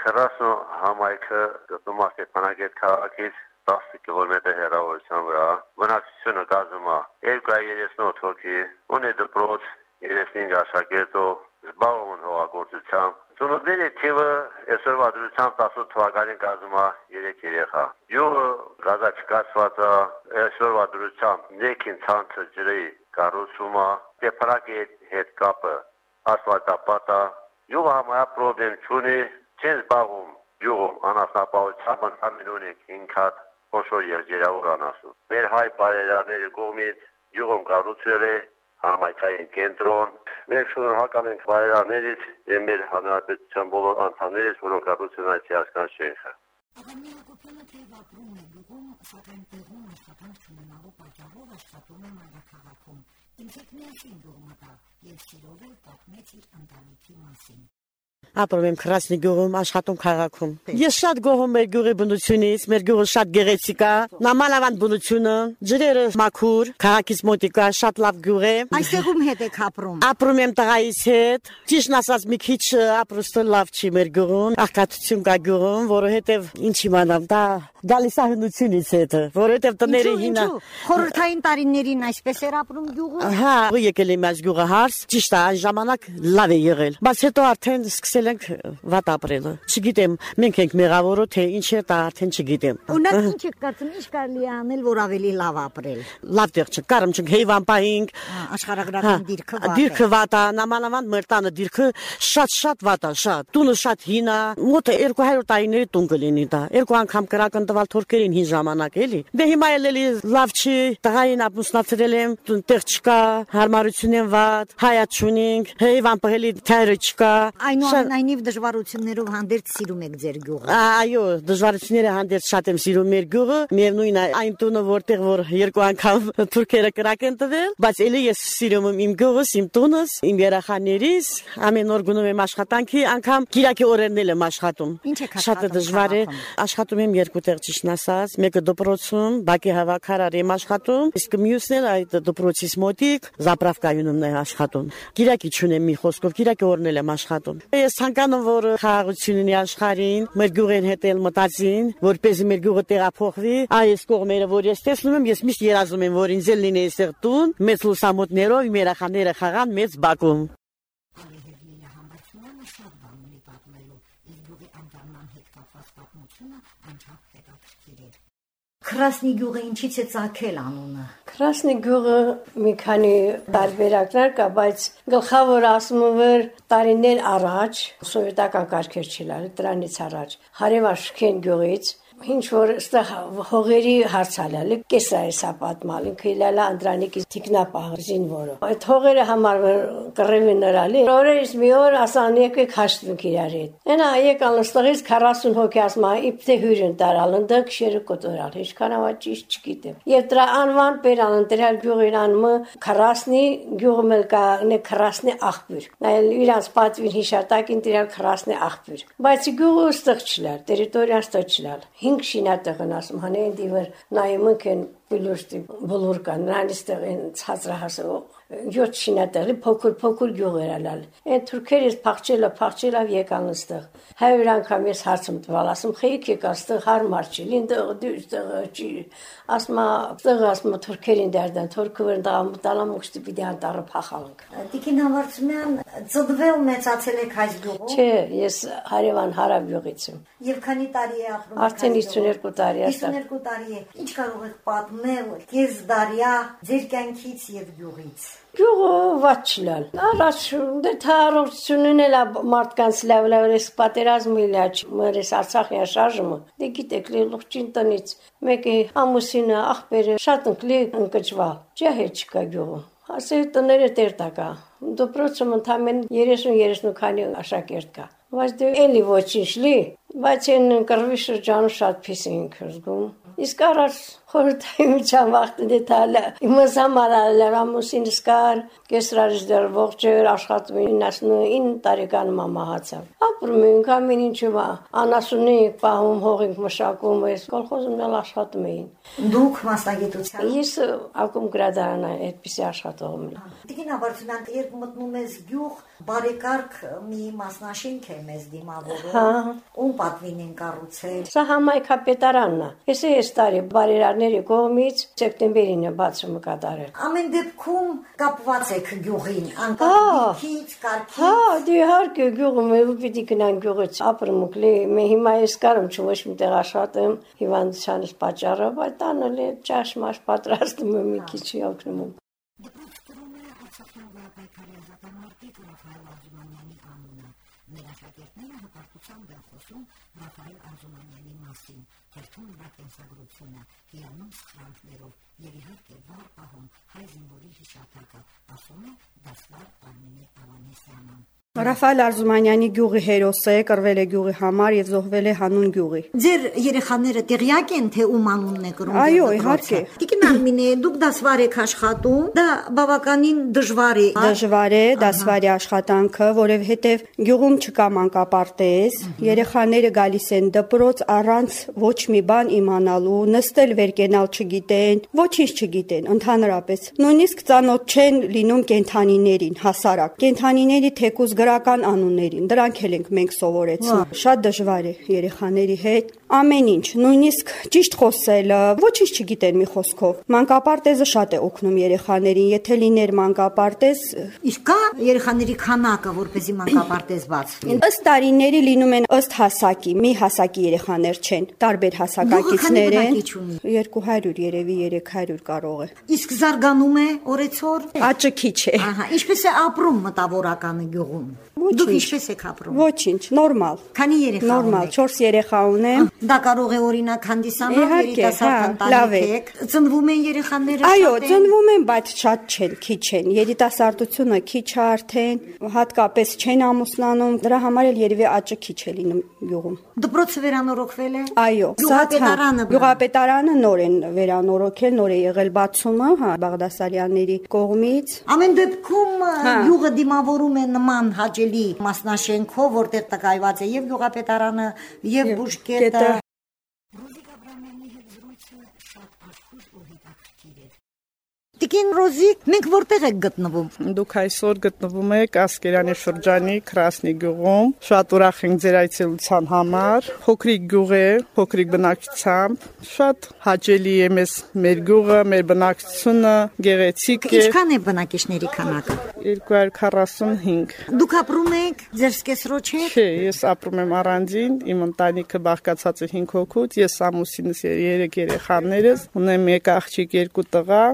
Քրասո համայնքը գտնվում է Ստեփանագետ քաղաքից 10 կիլոմետր հեռավորության վրա։ Բնակչությունը կազմում է 238 հոգի, ունի դպրոց 35 աշակերտով, զբաղվում են հողագործությամբ։ Ծնողների թիվը այսօրվա դրությամբ 18 թվականին կազմում է 3 երեխա։ Յուղը գազաչկացված է այսօրվա դրությամբ ներքին ցանցը ջրի կառուցումը, Ստեփանագետ հետ կապը ասֆալտապատա, յուղը համայա պրոբլեմ չունի, չեն զբաղվում յուղում անասնապահությամբ ընդհանուր ունենք 5 հատ խոշոր երջերավոր անասուն։ Մեր հայ բարերարների կողմից յուղում կառուցվել է համայնքային կենտրոն։ Մենք շնորհակալ ենք բարերարներից եւ մեր հանրապետության բոլոր անդամներից, որոնք կառուցել այդ հիասքանչ շենքը։ Աղանի Հակոբյանը թեև ապրում է գյուղում, սակայն տեղում աշխատանք չունենալու պատճառով աշխատում է մայրաքաղաքում։ Ինձ հետ միասին գյուղ մտավ եւ սիրով էլ պատմեց իր ընտանիքի մասին։ Ապրում եմ Քրասնի գյուղում, աշխատում քաղաքում։ Ես շատ գոհում եմ գյուղի բնությունից, մեր գյուղը շատ գեղեցիկ է, նամանավանդ բնությունը, ջրերը մաքուր, քաղաքից մոտիկա շատ լավ գյուղ է։ Այստեղում հետ եք ապրում։ Ապրում եմ տղայիս հետ։ Ճիշտ ասած մի քիչ ապրուստը լավ չի մեր գյուղում, աղքատություն կա գյուղում, որովհետև ինչ իմանամ, դա գալիս է հետը, որովհետև տները հինա Խորհրդային տարիներին այսպես էր ապրում գյուղում։ Հա, եկել եմ այս գյուղը հարս, ճիշտ է, այն ժամանակ լավ է եղել։ Բայց հետո արդեն սկսել ենք վատ ապրելը։ Չգիտեմ, մենք ենք մեղավորը, թե ինչ է, դա արդեն չգիտեմ։ Ունեք ինչ եք կարծում, ինչ կարելի է անել, որ ավելի լավ ապրել։ Լավ տեղ չկարում չենք հեյվան պահինք։ Հա, Աշխարհագրական դիրքը վատ է։ Դիրքը վատ է, նամանավանդ մեր տանը դիրքը շատ շատ վատ է, շատ։ Տունը շատ հին է, մոտ 200 տարիների տուն կլինի դա։ Երկու անգամ կրակն տվալ թուրքերին հին ժամանակ էլի։ Դե հիմա էլ էլի լավ չի, տղային ապուսնացրել եմ, տեղ չկա, հարմարություն են վատ, հայաց չունենք, հեյվան պահելի թայրը չկա։ Այնուամենայնիվ դժվարություններով հանդերձ սիրում եք ձեր գյուղը։ Այո, դժվարությունները հանդերձ շատ եմ սիրում մեր գյուղը, միևնույն է այն տունը, որտեղ որ երկու անգամ թուրքերը կրակ են տվել, բայց ելի ես սիրում եմ իմ գյուղս, իմ տունս, իմ երախաներիս, ամեն օր գնում եմ աշխատանքի, անգամ Կիրակի օրերն էլ եմ աշխատում։ Ինչ եք Շատ է աշխատում դժվար է։ Աշխատում եմ երկու տեղ ճիշտ ասած, մեկը դպրոցում, Բակի հավաքարար եմ աշխատում, իսկ մյուսն էլ այդ դպրոցից մոտիկ Զապրավկայում եմ աշխատում։ Կիրակի չունեմ մի խոսքով, Կիրակի օրն էլ եմ աշխատում։ Ես ցանկանում որ խաղաղություն ունի աշխարհին, մեր գյուղեն հետ էլ մտածին, որպեսզի մեր գյուղը տեղափոխվի։ Այս կողմերը, որ ես տեսնում եմ, ես միշտ երազում եմ, որ ինձ լինի այստեղ տուն, մեծ լուսամուտներով, իմ երախաները խաղան մեծ բակում։ Ալիհերլիլը համբարձումանը շատ բան ունի պատմելու, իր գյուղի անտառման հետ կապված պատմությունը անչափ հետաքրքիր է։ Քրասնի գյուղը ինչից է ցակել անունը։ Քրասնի գյուղը մի քանի տարբերակներ կա, բայց գլխավոր ասում որ տարիներ առաջ սովետական կարգեր չլար, դրանից առաջ հարևաշքեն գյուղից ինչ որ ստեղ հողերի հարցալալի կեսայսա պատմալ ինքը իլալա անդրանիկի թիկնապահ զինվորը այդ հողերը համար կռևի նրալի օրերից մի օր ասան եկեք հաշտվենք իրար հետ այնա եկալ ստեղից 40 հոգի ասма իբթե հյուրն տարալ ընդը քշերը կոտորալ ինչքան ավա ճիշտ չգիտեմ եւ դրա անվան բերան դրալ գյուղին անմը 40-ի գյուղը մել կա նե 40-ի աղբյուր նայել իրանց պատվին հիշատակին դրալ 40-ի աղբյուր բայց գյուղը ստեղ չլար տերիտորիան ստեղ չլար 5 շինատեղն ասում հանեն դիվեր նայում են Բլուշտի բոլորքան նրանիստեղ են ցածրահասող յոթ շինատեղի փոքր-փոքր գյուղեր ալալ։ Այն թուրքերից փախչելա, փախչելա եկան այստեղ։ Հայր անգամ ես հարցում տվալ, ասում խեիք եկա այստեղ հարմար չի, լինդեղ դուրստեղ չի։ Ասմա, այստեղ ասմա թուրքերին դերդան, թուրքերն դա մտալամ ուշտի պիտի անտառը փախալանք։ Տիկին Համարծումյան ծդվել մեծացել եք այս գյուղում։ Չէ, ես Հարևան Հարավ գյուղից եմ։ Եվ քանի տարի է ապրում։ Արդեն 52 տարի է։ 52 տարի է։ Ինչ կարող եք պատմել քեզ դարյա ձեր կյանքից եւ գյուղից։ Գյուղը վատ չլալ։ Առաջ դե թարողությունն էլ մարդկանց լավ լավ էս պատերազմը իլաչ մերես Արցախի շարժումը։ Դե գիտեք լուղջին տնից մեկը ամուսինը աղբերը շատ ընկլի ընկճվա։ Ջահե չկա գյուղը։ Ասե տները տեր տակա։ Դպրոցում ընդամեն 30-30 քանի աշակերտ կա։ Բայց դե էլի ոչինչ լի, Բայց այն կռվի շրջանը շատ փիս էինք զգում։ Իսկ առաջ խորհրդայնության վախտը դետալը իմս համար լավամուսին սկար կեսրարից դեռ ողջ էր աշխատում 99 տարեկանում ամահացավ ապրում էինք ամեն ինչը անասունի պահում հողինք մշակում ես կոլխոզում էլ աշխատում էին դուք մասնագիտության ես ակում գրադարանը այդպեսի աշխատող եմ Տիկին Աբարցյան երբ մտնում ես գյուղ բարեկարգ մի մասնաշենք է մեզ դիմավորում հա ում պատվին են կառուցել Սա համայնքապետարանն է։ Ես այս տարի բարերարների կողմից սեպտեմբերին է բացումը կատարել։ Ամեն դեպքում կապված եք գյուղին, Հա։ անկապ դիքից, կարգից։ Հա, դե իհարկե գյուղում է ու պիտի գնան գյուղից ապրում կլի։ Մե հիմա ես կարում չ ոչ միտեղ աշխատեմ հիվանդությանս պատճառով, այդ տանը լե ճաշ-մաշ պատրաստում եմ մի քիչ օգնում եմ։ Դպրոցում է Արցախյան վարպետարի ազատամարտիկ Ռաֆայել Արզումանյանի անունը։ Մեր աշակերտները հպարտությամբ են խոսում Ռաֆայել Արզումանյանի մասին, հերթում նրա կենսագրությունը, հիանում սխրանքներով եւ իհարկե վառ պահում հայ զինվորի հիշատակը, ասում է դասվար Արմինե Ավանեսյանը։ Ռաֆայել Արզումանյանի գյուղի հերոսը է, կրվել է գյուղի համար եւ զոհվել է հանուն գյուղի։ Ձեր երեխաները տեղյակ են թե ում անունն է կրում։ Այո, իհարկե։ Տիկին Արմինե, դուք դասվար եք աշխատում, դա բավականին դժվար է։ Դժվար է դասվարի աշխատանքը, որովհետև գյուղում չկա մանկապարտեզ, երեխաները գալիս են դպրոց առանց ոչ մի բան իմանալու, նստել վեր կենալ չգիտեն, ոչինչ չգիտեն ընդհանրապես։ Նույնիսկ ծանոթ չեն լինում կենթանիներին, հասարակ։ Կենթանիների թեկուզ գրական անուններին, դրանք էլ ենք մենք սովորեցնում։ Շատ դժվար է երեխաների հետ ամեն ինչ, նույնիսկ ճիշտ խոսելը, ոչինչ չգիտեն մի խոսքով։ Մանկապարտեզը շատ է օգնում երեխաներին, եթե լիներ մանկապարտեզ, Իսկ կա երեխաների քանակը, որպեսզի մանկապարտեզ բացվի։ ըստ տարիների լինում են ըստ հասակի, մի հասակի երեխաներ չեն, տարբեր հասակակիցներ են։ բնակիչ ունի? 200 երևի 300 կարող է։ Իսկ զարգանում է օրեցօր։ Աճը քիչ է։ Ահա, ինչպես է ապրում մտավորականը գյուղում։ Դուք ինչպես եք ապրում։ Ոչինչ, նորմալ։ Քանի երեխա Նորմալ, ունեք։ 4 երեխա ունեմ։ Դա կարող է օրինակ հանդիսանալ երիտասարդ հա, լավ է։ ընտանիք եք։ Ծնվում են երեխաները Այո, շատ են։ ծնվում են, բայց շատ չեն, քիչ են։ Երիտասարդությունը քիչ է արդեն, հատկապես չեն ամուսնանում, դրա համար էլ երևի աճը քիչ է լինում գյուղում։ Դպրոցը վերանորոգվել է։ Այո, Գյուղապետարանը։ բան։ Գյուղապետարանը նոր են վերանորոգել, նոր է եղել բացումը, հա, Բաղդասարյանների կողմից։ Ամեն դեպքում Հա։ յուղը դիմավորում է նման հաճելի մասնաշենքով, որտեղ տկայված է եւ գյուղապետարանը, եւ բուժկետը։ Տիկին Ռոզիկ, մենք որտեղ եք գտնվում։ Դուք այսօր գտնվում եք Ասկերանի շրջանի Քրասնի գյուղում։ Շատ ուրախ ենք ձեր այցելության համար։ Փոքրիկ գյուղ է, փոքրիկ բնակչությամբ։ Շատ հաճելի է մեզ մեր գյուղը, մեր բնակչությունը, գեղեցիկ է։ Ինչքան է բնակիչների քանակը։ 245։ Դուք ապրում եք ձեր սկեսրոջ հետ։ Չէ, ես ապրում եմ առանձին, իմ ընտանիքը բաղկացած է 5 հոգուց, ես ամուսինս եւ 3 երեխաներս, ունեմ մեկ աղջիկ, երկու տղա,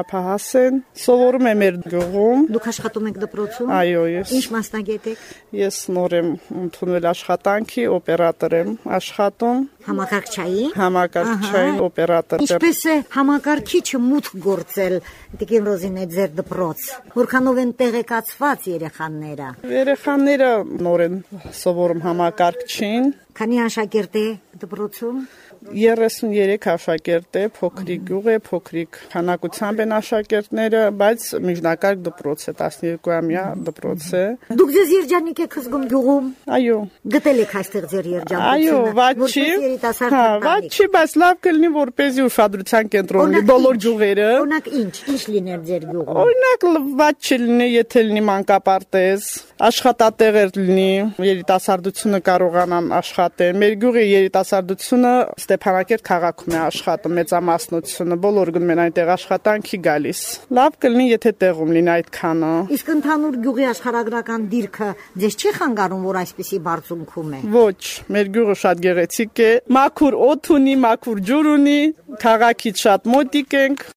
անչափահաս են։ Սովորում եմ մեր գյուղում։ Դուք աշխատում եք դպրոցում։ Այո, ես Ինչ մասնագետ եք։ Ես նոր եմ ընդունել աշխատանքի, օպերատոր եմ աշխատում, Համակարգչային։ համակարգչային օպերատոր Ինչպես է համակարգիչը մուտք գործել Տիկին Ռոզինե ձեր դպրոց։ Որքանով են տեղեկացված երեխաները։ Երեխաները նոր են սովորում համակարգչին։ Քանի աշակերտ է դպրոցում։ 33 աշակերտ է, փոքրիկ գյուղ է, փոքրիկ քանակությամբ են աշակերտները, բայց միջնակարգ դպրոց է, 12-ամյա դպրոց է։ Դուք ձեզ երջանիկ եք զգում գյուղում։ Այո, Գտել եք այստեղ ձեր երջանկությունը։ այո, երիտասարդ Հա, չի, բայց լավ կլինի, որպեսզի ուշադրության կենտրոն լինի բոլոր գյուղերը։ Օրինակ ինչ, ինչ լիներ ձեր գյուղում։ Օրինակ լվված չլինի, եթե լինի մանկապարտեզ, աշխատատեղեր լինի, երիտասարդությունը կարողանան աշխատել։ Մեր գյուղի երիտասարդությունը Ստեփանակերտ քաղաքում է աշխատում, մեծամասնությունը, բոլոր գնում են այնտեղ աշխատանքի գալիս։ Լավ կլինի, եթե տեղում լինի այդքանը։ Իսկ ընդհանուր գյուղի աշխարհագրական դիրքը ձեզ չի խանգարում, որ այսպիսի բարձունքում է։ Ոչ, մեր գյուղը շատ գեղեցիկ է, մաքուր օդ ունի, մաքուր ջուր ունի, քաղաքից շատ մոտիկ ենք,